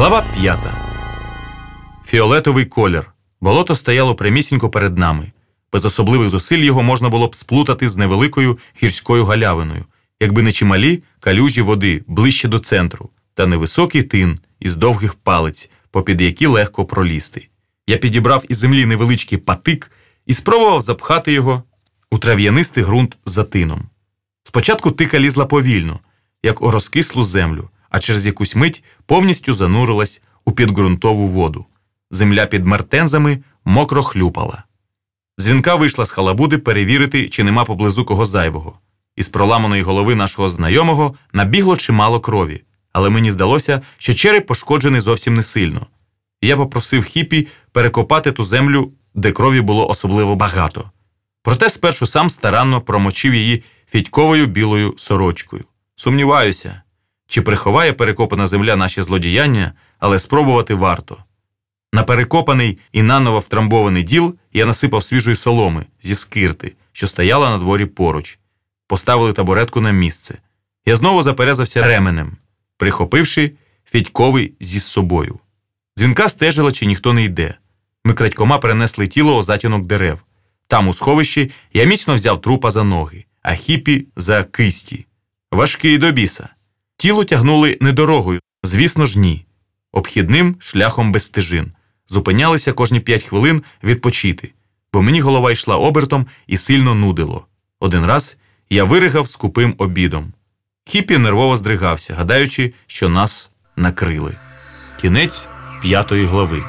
П'ята. Фіолетовий колір. Болото стояло прямісінько перед нами. Без особливих зусиль його можна було б сплутати з невеликою гірською галявиною, якби не чималі калюжі води ближче до центру, та невисокий тин із довгих палець, попід які легко пролізти. Я підібрав із землі невеличкий патик і спробував запхати його у трав'янистий ґрунт за тином. Спочатку тика лізла повільно, як у розкислу землю, а через якусь мить повністю занурилась у підґрунтову воду. Земля під мертензами мокро хлюпала. Дзвінка вийшла з халабуди перевірити, чи нема поблизу кого зайвого. Із проламаної голови нашого знайомого набігло чимало крові, але мені здалося, що череп пошкоджений зовсім не сильно. Я попросив хіпі перекопати ту землю, де крові було особливо багато. Проте спершу сам старанно промочив її фідьковою білою сорочкою. Сумніваюся, чи приховає перекопана земля наші злодіяння, але спробувати варто. На перекопаний і наново втрамбований діл я насипав свіжої соломи зі скирти, що стояла на дворі поруч. Поставили табуретку на місце. Я знову заперезався ременем, прихопивши фідьковий зі собою. Дзвінка стежила, чи ніхто не йде. Ми крадькома перенесли тіло у затінок дерев. Там, у сховищі, я міцно взяв трупа за ноги, а хіпі за кисті. Важкий до біса. Тіло тягнули не дорогою, звісно ж, ні. Обхідним шляхом без стежин. Зупинялися кожні п'ять хвилин відпочити, бо мені голова йшла обертом і сильно нудило. Один раз я виригав скупим обідом. Хіпі нервово здригався, гадаючи, що нас накрили. Кінець п'ятої глави.